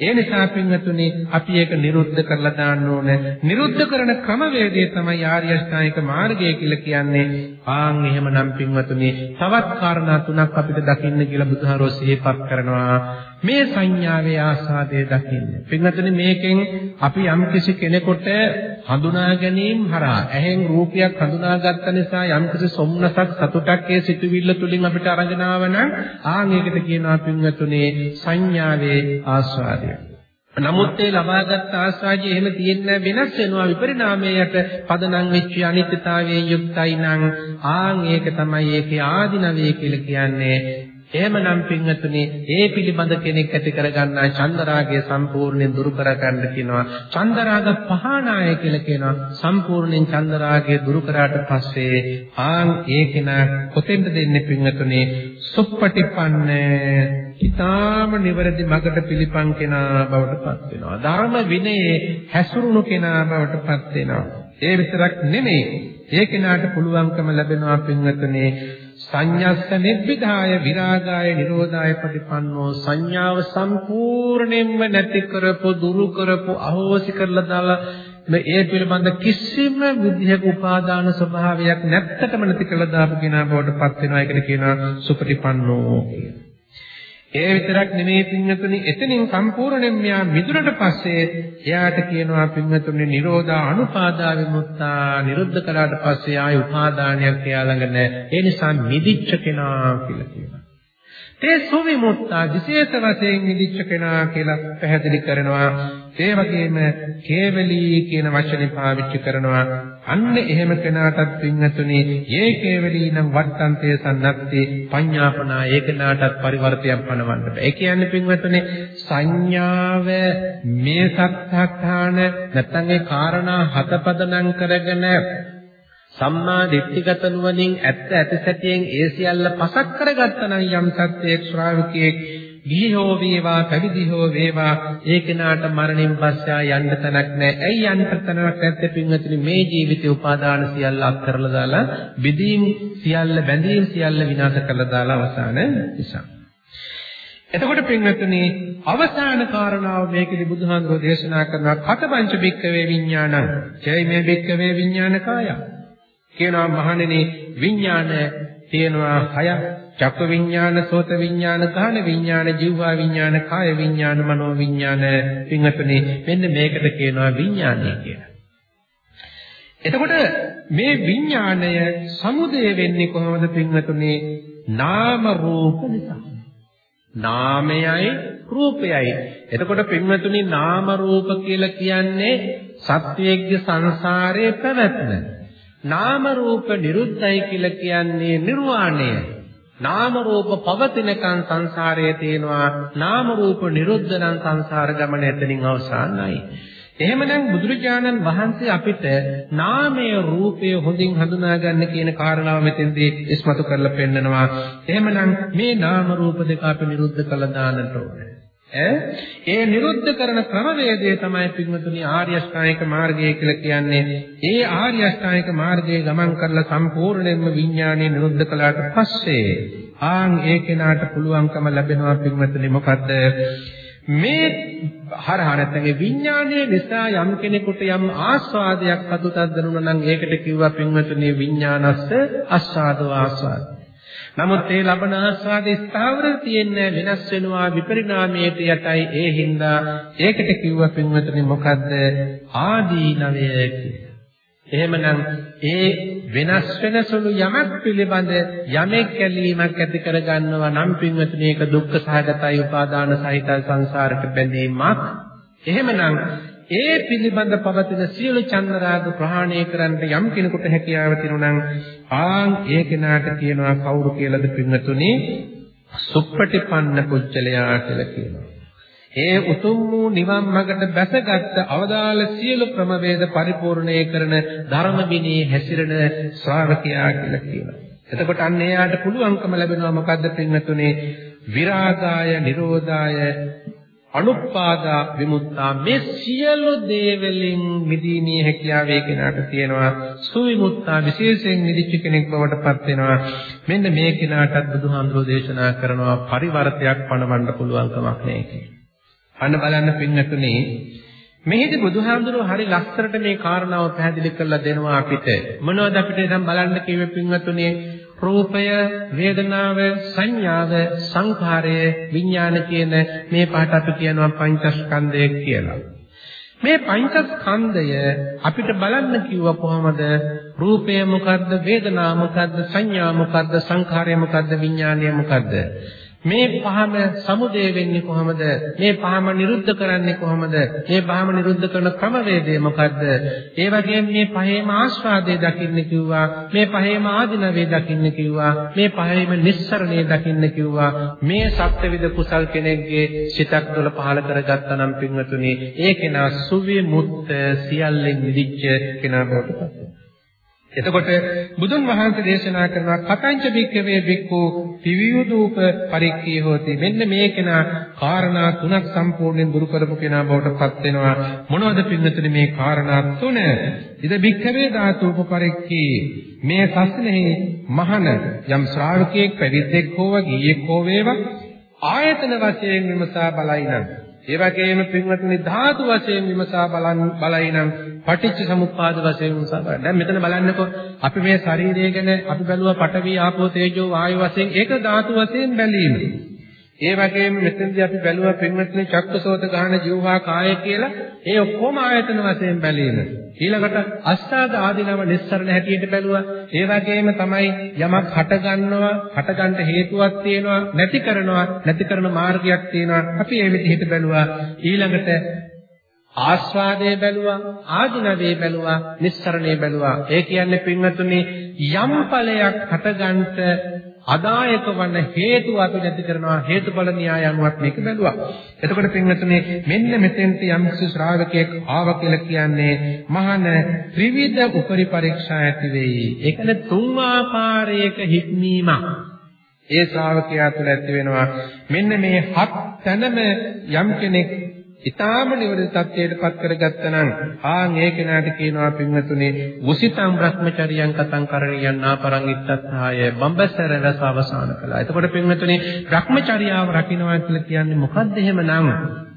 ඒ නිසා පින්වතුනි අපි ඒක නිරුද්ධ කරලා දාන්න ඕනේ. නිරුද්ධ කරන ක්‍රමවේදය තමයි ආර්ය අෂ්ටාංගික මාර්ගය කියලා කියන්නේ. ආන් එහෙමනම් පින්වතුනි තවත් කාරණා තුනක් අපිට දකින්න කියලා බුදුහාරෝ සිහිපත් කරනවා. මේ සංඥාවේ ආස්වාදයේ දකින්න. පින්වතුනි මේකෙන් අපි යම් කිසි කෙනෙකුට හඳුනා ගැනීම හරහා ඇහෙන් රූපයක් හඳුනාගත්ත නිසා යම් කිසි සොම්නසක් සතුටක් ඒ සිතුවිල්ල තුලින් අපිට අරගෙන ආවනම් ආන් ඒකට කියනවා පින්වතුනි සංඥාවේ ආස්වාදය. නමුත් ඒ ලබාගත් ආස්වාදය එහෙම තියෙන්නේ වෙනස් වෙනවා විපරිණාමයට පදනම් වෙච්ච අනිත්‍යතාවයෙන් යුක්තයි නම් ආන් ඒක තමයි ඒකේ ආධිනවය කියලා කියන්නේ එහෙමනම් පින්වතුනි ඒ පිළිබඳ කෙනෙක් ඇති කරගන්නා චන්දරාගය සම්පූර්ණයෙන් දුරු කරගන්න කියනවා. චන්දරාග පහනාය කියලා කියනවා. සම්පූර්ණයෙන් චන්දරාගය දුරු කරාට පස්සේ ආන් ඒ කෙනා කොතෙන්ද දෙන්නේ පින්වතුනි? සුප්පටිපන්න ඊටාම නිවැරදි මගට පිළිපන් කෙනා බවට පත් වෙනවා. ධර්ම විනයේ හැසුරුණු කෙනා බවට පත් වෙනවා. ඒ විතරක් නෙමෙයි. ඒ කෙනාට පුළුවන්කම ලැබෙනවා පින්වතුනි සංඤස්ස නිබ්බිදාය විරාගාය නිරෝධාය ප්‍රතිපන්නෝ සංඥාව සම්පූර්ණයෙන්ම නැති කරපො දුරු කරපො අහෝසි කරලා දාලා මේ ඒ පිළිබඳ කිසිම විදිහක උපාදාන ස්වභාවයක් නැත්තටම නැති කළා දාපු කෙනා බවට පත් වෙනවා ඒකට කියනවා සුපටිපන්නෝ කියලා. ඒ විතරක් නෙමෙයි පින්වතුනි එතනින් සම්පූර්ණයෙන් මෙයා මිදුණට පස්සේ එයාට කියනවා පින්වතුනි නිරෝධා අනුපාදා විමුක්තා නිරුද්ධ කළාට පස්සේ ආය උපාදානයක් එයා ළඟ නැහැ. ඒ නිසා මිදිච්ච කෙනා කියලා කියනවා. තේ සුවිමුක්තා විශේෂ වශයෙන් මිදිච්ච කෙනා කියලා පැහැදිලි කරනවා. ඒ වගේම කේවලී කියන වචනේ පාවිච්චි කරනවා. අන්න එහෙම කෙනාටත් පින්නතුනේ "යේ කේවලී නම් වට්ටන්තේ සන්නත්තේ පඤ්ඤාපනා ඒකනාටත් පරිවර්තයක් පනවන්න බෑ." ඒ කියන්නේ පින්වතුනේ සංඥාව මේ සත්‍යස්ථාන නැත්නම් ඒ කාරණා හතපදනම් කරගෙන සම්මා දිට්ඨිගත නුවණින් ඇත්ත ඇති සැටියෙන් ඒ සියල්ල පසක් කරගත්තා නම් යම් සත්‍යයක් ශ්‍රාවකයෙක් ගිහි හෝ වේවා පැවිදි හෝ වේවා ඒ කෙනාට මරණින් පස්සේ යන්න තැනක් නැහැ. ඇයි යන්න තැනක් නැත්තේ පින්වතුනි මේ ජීවිතේ උපාදාන සියල්ල අත්කරලා දාලා බෙදීම් සියල්ල බැඳීම් සියල්ල විනාශ කරලා දාලා අවසාන නිසා. එතකොට පින්වතුනි අවසාන කාරණාව මේකෙදි බුදුහාමුදුරෝ දේශනා කරනවා කතපංච බික්කවේ විඥානං. ජය මේ බික්කවේ විඥාන කාය. කියනවා මහණෙනි විඥාන තියෙනවා හයක් චක්ක විඥාන, සෝත විඥාන, කාන විඥාන, ජීවා විඥාන, කාය විඥාන, මනෝ විඥාන පින්වතුනි මෙන්න මේකට කියනවා විඥානය කියලා. එතකොට මේ විඥාණය සමුදය වෙන්නේ කොහොමද පින්වතුනි? නාම රූප නිසා. නාමයයි රූපයයි. එතකොට පින්වතුනි නාම රූප කියලා කියන්නේ සත්‍යයේ සංසාරයේ පැවැත්ම. නාම රූප නිරුද්ධයි කියලා කියන්නේ නිර්වාණය. නාම රූප පවතිනකන් සංසාරයේ තියෙනවා. නාම රූප නිරුද්ධ නම් සංසාර ගමන එතනින් අවසానයි එහෙමනම් බුදුරජාණන් වහන්සේ අපිට නාමය රූපය හොඳින් හඳුනා ගන්න කියන කාරණාව මෙතෙන්දී ඉස්මතු කරලා පෙන්නනවා. එහෙමනම් මේ නාම රූප දෙක අපි නිරුද්ධ කළා දාන්නට ඕනේ. ඒ නිරුද්ධ කරන ක්‍රමවේදය තමයි පින්වතුනි ආර්ය අෂ්ටාංගික මාර්ගය කියලා කියන්නේ. ඒ ආර්ය අෂ්ටාංගික මාර්ගයේ ගමන් කරලා සම්පූර්ණයෙන්ම විඥානය නිරුද්ධ කළාට පස්සේ ආන් ඒ කෙනාට පුළුවන්කම ලැබෙනවා පින්වතුනි මොකද්ද? මේ හරහා නැත්නම් විඥානයේ නිසා යම් කෙනෙකුට යම් ආස්වාදයක් අදුතක් දනුණා නම් ඒකට කිව්වා පින්වතුනි විඥානස්ස ආස්වාදෝ ආස්වාද. නමුත් ඒ ලබන ආස්වාදේ ස්ථාවර තියෙන්නේ වෙනස් වෙනවා විපරිණාමයට යටයි ඒ හින්දා ඒකට කිව්ව පින්වතුනි මොකද්ද ආදීනවය කියලා. එහෙමනම් ඒ වෙනස් වෙන සුළු යමක් පිළිබඳ යමෙක් ඇලීමක් ඇති කරගන්නවා නම් පින්වතුනි ඒක දුක්ඛ සහගතයි උපාදාන සහිත සංසාරට බැඳීමක්. එහෙමනම් ඒ පිළිබඳ පවතින සියලු චන්දරාග ප්‍රහාණය කරන්න යම් කෙනෙකුට හැකියාව තියෙනවා නම් ආන් ඒ කෙනාට කියනවා කවුරු කියලාද පින්නතුනේ සුප්පටිපන්න පුජ්‍යලයා කියලා කියනවා. ඒ උතුම් වූ නිවන් මඟට බැසගත් අවදාළ සියලු ක්‍රමවේද පරිපූර්ණය කරන ධර්ම විනී හැසිරෙන ශ්‍රාවකයා කියලා කියනවා. එතකොට අන්න එයාට පුළුවන්කම ලැබෙනවා මොකද්ද පින්වතුනේ විරාගාය නිරෝධාය අනුපාදා විමුක්තා මේ සියලු දේවලින් මිදීමේ හැකියාව ඒ කෙනාට තියෙනවා සුවිමුක්තා විශේෂයෙන් මිදිච්ච කෙනෙක් බවට පත් වෙනවා මෙන්න මේ කෙනාටත් බුදුහාමුදුරෝ දේශනා කරනවා පරිවර්තයක් පණවන්න පුළුවන් කමක් නැහැ කියලා. අන්න බලන්න පින්නතුනේ මෙහිදී බුදුහාමුදුරුවෝ හරි ලස්සනට මේ කාරණාව පැහැදිලි කරලා දෙනවා අපිට. මොනවද අපිට දැන් බලන්න කිව්වේ පින්වතුනේ රූපය, වේදනාව, සංඥාව, සංඛාරය, විඥාන කියන මේ පහට අපි කියනවා පංචස්කන්ධය කියලා. මේ පංචස්කන්ධය අපිට බලන්න කිව්ව කොහමද? රූපය මොකද්ද? වේදනාව මොකද්ද? සංඥා මොකද්ද? සංඛාරය මොකද්ද? විඥානය මොකද්ද? මේ පහම සමුදය වෙන්නේ කොහොමද? මේ පහම නිරුද්ධ කරන්නේ කොහොමද? මේ පහම නිරුද්ධ කරන ක්‍රමවේදය මොකද්ද? ඒ වගේම මේ පහේම ආස්වාදයේ දකින්න කිව්වා. මේ පහේම ආධිනවේ දකින්න කිව්වා. මේ පහේම නිස්සරණේ දකින්න කිව්වා. මේ සත්‍යවිද කුසල් කෙනෙක්ගේ සිතක් තුළ පහළ කරගත්තා නම් පින්වතුනි, ඒ කෙනා සුවිමුත්ත සියල්ලෙන් මිදිච්ච කෙනා බවට පත් වෙනවා. එතකොට බුදුන් වහන්සේ දේශනා කරනවා කතංච භික්ඛවේ භික්ඛු පිවියුදූප පරික්ඛී හෝති. මෙන්න මේ කෙනා කාරණා තුනක් සම්පූර්ණයෙන් දුරු කරපු කෙනා බවට පත් වෙනවා. මොනවද පින්නතුනේ මේ කාරණා තුන? ඉද භික්ඛවේ ධාතුප පරික්ඛී. මේ සස්නෙහි මහන යම් ශ්‍රාවකයෙක් පැවිද්දෙක් හෝ ගියෙක් හෝ වේවා. ආයතන වශයෙන් විමසා බලයිනම් ඒ වගේම පින්වතුනි ධාතු වශයෙන් විමසා බලන් බලයිනම් පටිච්ච සමුප්පාද වශයෙන් විමසා බලන්න. දැන් මෙතන බලන්නකෝ අපි මේ ශරීරය ගැන අපි බැලුවා පඨවි ආපෝ තේජෝ වායු වශයෙන් ඒක ධාතු වශයෙන් බැලීම. ඒ වගේම මෙතනදී අපි බැලුවා පින්වත්නි චක්කසෝත ගහන ජීවහා කාය කියලා ඒ ඔක්කොම ආයතන වශයෙන් බැලීම. ඊළඟට අස්සාද ආදීනව නිස්සරණ හැටියට බැලුවා. ඒ වගේම තමයි යමක් හට ගන්නවා, හට ගන්න හේතුවක් තියෙනවා, නැති කරනවා, නැති කරන මාර්ගයක් තියෙනවා. අපි ඒ විදිහට බැලුවා. ඊළඟට ආස්වාදයේ බැලුවා ආධිනවේ බැලුවා නිස්සරණේ බැලුවා ඒ කියන්නේ පින්වතුනි යම් ඵලයක් හටගන්ට අදායක වන හේතු අපි නැති කරනවා හේතුඵල න්‍යාය අනුවත් මේක බැලුවා. එතකොට පින්වතුනි මෙන්න මෙතෙන්ට යම් ශ්‍රාවකයෙක් ආව කියලා කියන්නේ මහාන ත්‍රිවිධ උපරි පරීක්ෂා ඇති වෙයි. ඒකන තුන් ආකාරයක හික්මීමක්. ඒ ශ්‍රාවකයා තුළ ඇති වෙනවා. මෙන්න මේ හත් තැනම යම් කෙනෙක් ඊටාම නිවැරදි තත්ත්වයටපත් කරගත්තා නම් ආන් ඒ කෙනාට කියනවා පින්වතුනි මුසිතං බ්‍රහ්මචරියං කතං කරණියං නාපරං ඉත්තත්හාය බඹසර රස අවසන් කළා. එතකොට පින්වතුනි බ්‍රහ්මචර්යාව රකින්නවා කියලා කියන්නේ මොකද්ද එහෙමනම්?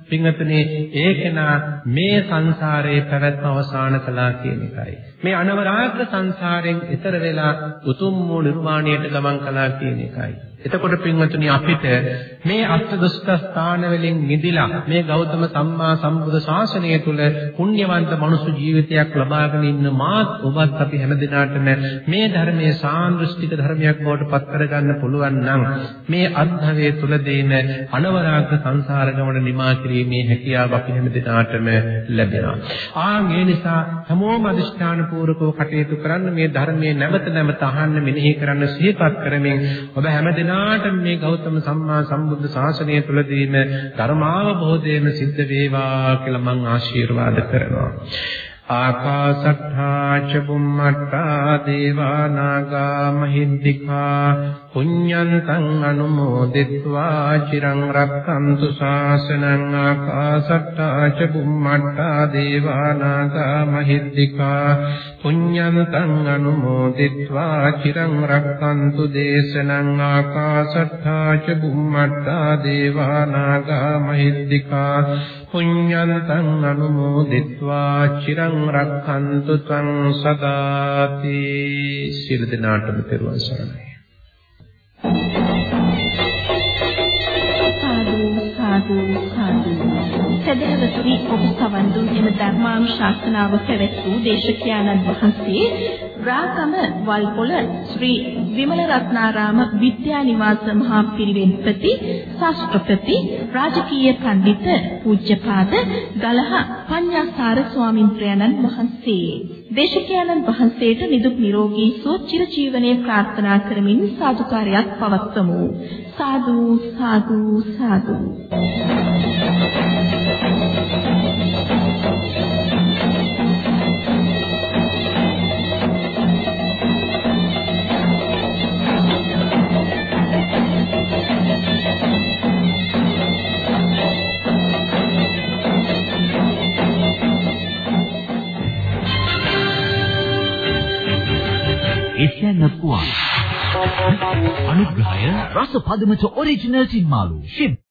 පින්වතුනි ඒ කෙනා මේ සංසාරේ පැවැත්ම අවසන් කළා කියන එකයි. මේ අනවරාග්‍ර සංසාරයෙන් ඈතර වෙලා උතුම් වූ නිර්වාණයට ගමන් කළා කියන එකයි. එතකොට පින්වතුනි අපිට මේ අෂ්ට දුෂ්ට ස්ථාන වලින් නිදිලා මේ ගෞතම සම්මා සම්බුද්ධ ශාසනය තුල පුණ්‍යවන්ත මනුෂ්‍ය ජීවිතයක් ලබාගෙන ඉන්න මාත් ඔබත් අපි හැමදිනාටම මේ ධර්මයේ සාන්දෘෂ්ටික ධර්මයක් බවට පත් කරගන්න පුළුවන් නම් මේ අත්භවයේ තුල දෙන අනවරාග සංසාර ගමන නිමා කිරීමේ හැකියාව අපි හැමදිනාටම ලැබෙනවා. ආන් ඒ නිසා හැමෝම අදිෂ්ඨාන පූර්වකව කටයුතු කරන්න මේ ධර්මයේ නැවත නැවත අහන්න මෙනෙහි කරන්න සිහිපත් කරමින් ඔබ හැමදිනා දිනාට මේ ගෞතම සම්මා සම්බුද්ධ ශාසනය තුලදීම ධර්මාවබෝධයම සිද්ධ වේවා කියලා මම ආශිර්වාද කරනවා. ආකාසට්ඨා ච බුම්මට්ඨා දේවා නාග මහිද්దికා පුඤ්ඤන්තං අනුමෝදිත्वा චිරං රක්ඛන්තු ශාසනං ආකාශට්ටා ච බුම්මට්ටා දේවා නාග මහිද්దికා පුඤ්ඤන්තං අනුමෝදිත्वा චිරං රක්ඛන්තු දේශනං ආකාශට්ටා ච බුම්මට්ටා දේවා නාග මහිද්దికා පුඤ්ඤන්තං අනුමෝදිත्वा චිරං රක්ඛන්තු ත්වං සදාති. සිරදනාටම පෙරවන් සරණයි. සදහවතුනි ඔබ සවන් දුන් එම ධර්මානුශාසනාව පැවැත් වූ දේශකයාණන් වහන්සේ රාගම වල්පොළ ශ්‍රී විමල රත්නාරාම විද්‍යා නිවාස මහා පිරිවෙන්පති ශාස්ත්‍රපති රාජකීය පඬිත පූජ්‍යපාද ගලහ පඤ්ඤාසාර ස්වාමින්ත්‍රයන්න් වහන්සේ. දේශකයන්න් වහන්සේට නිදුක් නිරෝගී සුව චිරජීවනයේ ප්‍රාර්ථනා කරමින් සාදුකාරයක් පවත්වමු. සාදු සාදු සාදු එසියන පුවන් අනුග්‍රහය රස පදමට ඔරිජිනල් තින්මාලු ෂිප්